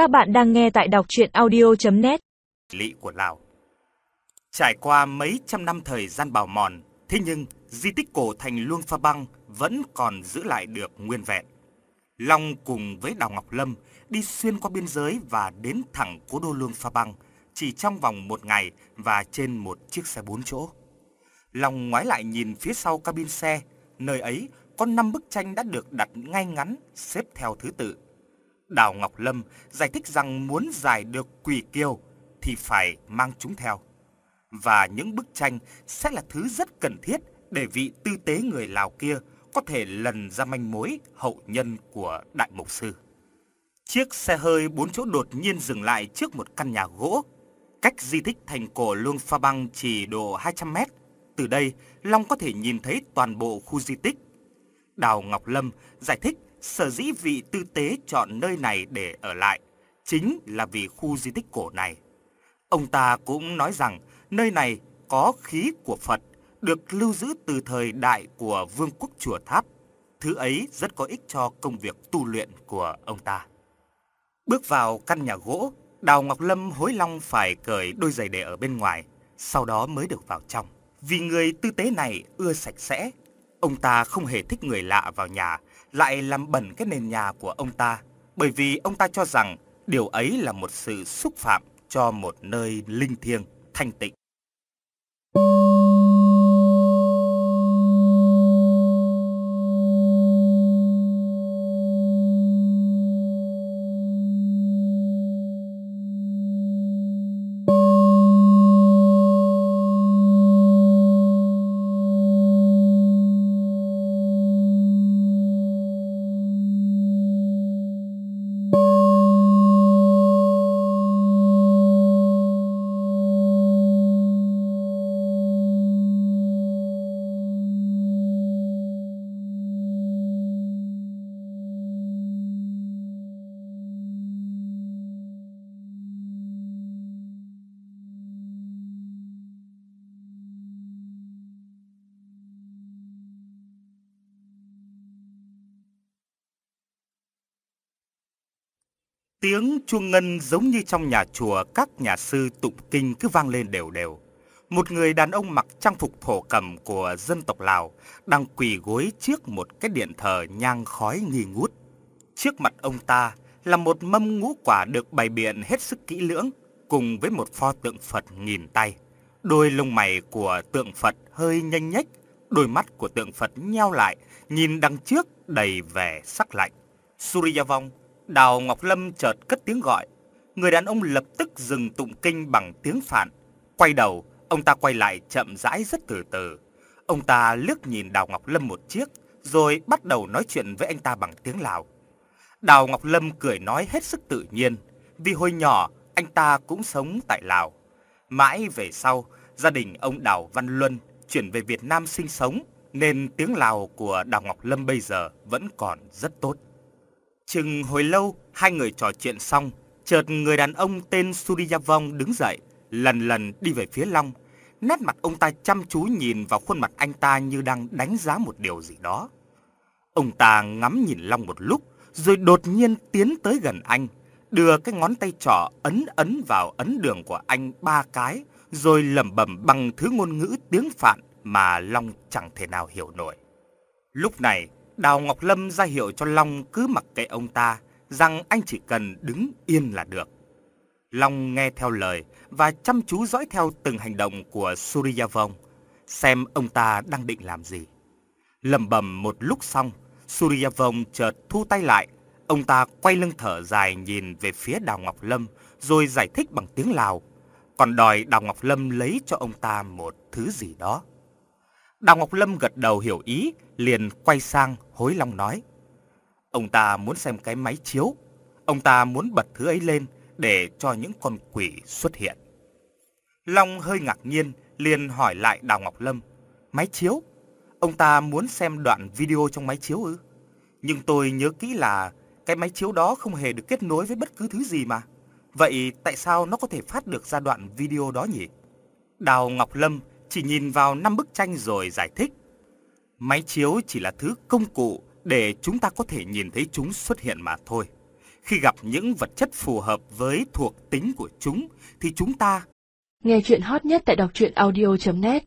Các bạn đang nghe tại đọc chuyện audio.net Lị của Lào Trải qua mấy trăm năm thời gian bào mòn, thế nhưng di tích cổ thành Luông Pha Băng vẫn còn giữ lại được nguyên vẹn. Long cùng với Đào Ngọc Lâm đi xuyên qua biên giới và đến thẳng cố đô Luông Pha Băng chỉ trong vòng một ngày và trên một chiếc xe bốn chỗ. Long ngoái lại nhìn phía sau cabin xe, nơi ấy có năm bức tranh đã được đặt ngay ngắn, xếp theo thứ tự. Đào Ngọc Lâm giải thích rằng muốn giải được quỷ kiêu thì phải mang chúng theo. Và những bức tranh sẽ là thứ rất cần thiết để vị tư tế người Lào kia có thể lần ra manh mối hậu nhân của đại mục sư. Chiếc xe hơi bốn chỗ đột nhiên dừng lại trước một căn nhà gỗ. Cách di tích thành cổ Luông Pha Băng chỉ độ 200 mét. Từ đây, Long có thể nhìn thấy toàn bộ khu di tích. Đào Ngọc Lâm giải thích sở dĩ vị tư tế chọn nơi này để ở lại chính là vì khu di tích cổ này. Ông ta cũng nói rằng nơi này có khí của Phật được lưu giữ từ thời đại của Vương quốc Chùa Tháp. Thứ ấy rất có ích cho công việc tu luyện của ông ta. Bước vào căn nhà gỗ, Đào Ngọc Lâm hối long phải cởi đôi giày để ở bên ngoài, sau đó mới được vào trong. Vì người tư tế này ưa sạch sẽ, ông ta không hề thích người lạ vào nhà, lại làm bẩn cái nền nhà của ông ta, bởi vì ông ta cho rằng điều ấy là một sự xúc phạm cho một nơi linh thiêng, thanh tịnh. Tiếng chuông ngân giống như trong nhà chùa các nhà sư tụng kinh cứ vang lên đều đều. Một người đàn ông mặc trang phục thổ cẩm của dân tộc Lào đang quỳ gối trước một cái điện thờ nhang khói nghi ngút. Trước mặt ông ta là một mâm ngũ quả được bày biện hết sức kỹ lưỡng cùng với một pho tượng Phật nghìn tay. Đôi lông mày của tượng Phật hơi nhanh nhách, đôi mắt của tượng Phật nheo lại, nhìn đằng trước đầy vẻ sắc lạnh. Suryavong Đào Ngọc Lâm chợt cất tiếng gọi. Người đàn ông lập tức dừng tụng kinh bằng tiếng Phạn. Quay đầu, ông ta quay lại chậm rãi rất từ từ. Ông ta liếc nhìn Đào Ngọc Lâm một chiếc, rồi bắt đầu nói chuyện với anh ta bằng tiếng Lào. Đào Ngọc Lâm cười nói hết sức tự nhiên, vì hồi nhỏ anh ta cũng sống tại Lào. Mãi về sau, gia đình ông Đào Văn Luân chuyển về Việt Nam sinh sống, nên tiếng Lào của Đào Ngọc Lâm bây giờ vẫn còn rất tốt. Chừng hồi lâu, hai người trò chuyện xong, chợt người đàn ông tên Suriyavong đứng dậy, lần lần đi về phía Long. Nét mặt ông ta chăm chú nhìn vào khuôn mặt anh ta như đang đánh giá một điều gì đó. Ông ta ngắm nhìn Long một lúc, rồi đột nhiên tiến tới gần anh, đưa cái ngón tay trỏ ấn ấn vào ấn đường của anh ba cái, rồi lẩm bẩm bằng thứ ngôn ngữ tiếng Phạn mà Long chẳng thể nào hiểu nổi. Lúc này, Đào Ngọc Lâm ra hiệu cho Long cứ mặc kệ ông ta, rằng anh chỉ cần đứng yên là được. Long nghe theo lời và chăm chú dõi theo từng hành động của Suryavong, xem ông ta đang định làm gì. Lầm bầm một lúc xong, Suryavong chợt thu tay lại, ông ta quay lưng thở dài nhìn về phía Đào Ngọc Lâm, rồi giải thích bằng tiếng Lào, còn đòi Đào Ngọc Lâm lấy cho ông ta một thứ gì đó. Đào Ngọc Lâm gật đầu hiểu ý, liền quay sang hối long nói. Ông ta muốn xem cái máy chiếu, ông ta muốn bật thứ ấy lên để cho những con quỷ xuất hiện. Long hơi ngạc nhiên, liền hỏi lại Đào Ngọc Lâm, máy chiếu? Ông ta muốn xem đoạn video trong máy chiếu ư? Nhưng tôi nhớ kỹ là cái máy chiếu đó không hề được kết nối với bất cứ thứ gì mà. Vậy tại sao nó có thể phát được ra đoạn video đó nhỉ? Đào Ngọc Lâm chỉ nhìn vào năm bức tranh rồi giải thích. Máy chiếu chỉ là thứ công cụ để chúng ta có thể nhìn thấy chúng xuất hiện mà thôi. Khi gặp những vật chất phù hợp với thuộc tính của chúng thì chúng ta Nghe chuyện hot nhất tại đọc truyện audio.net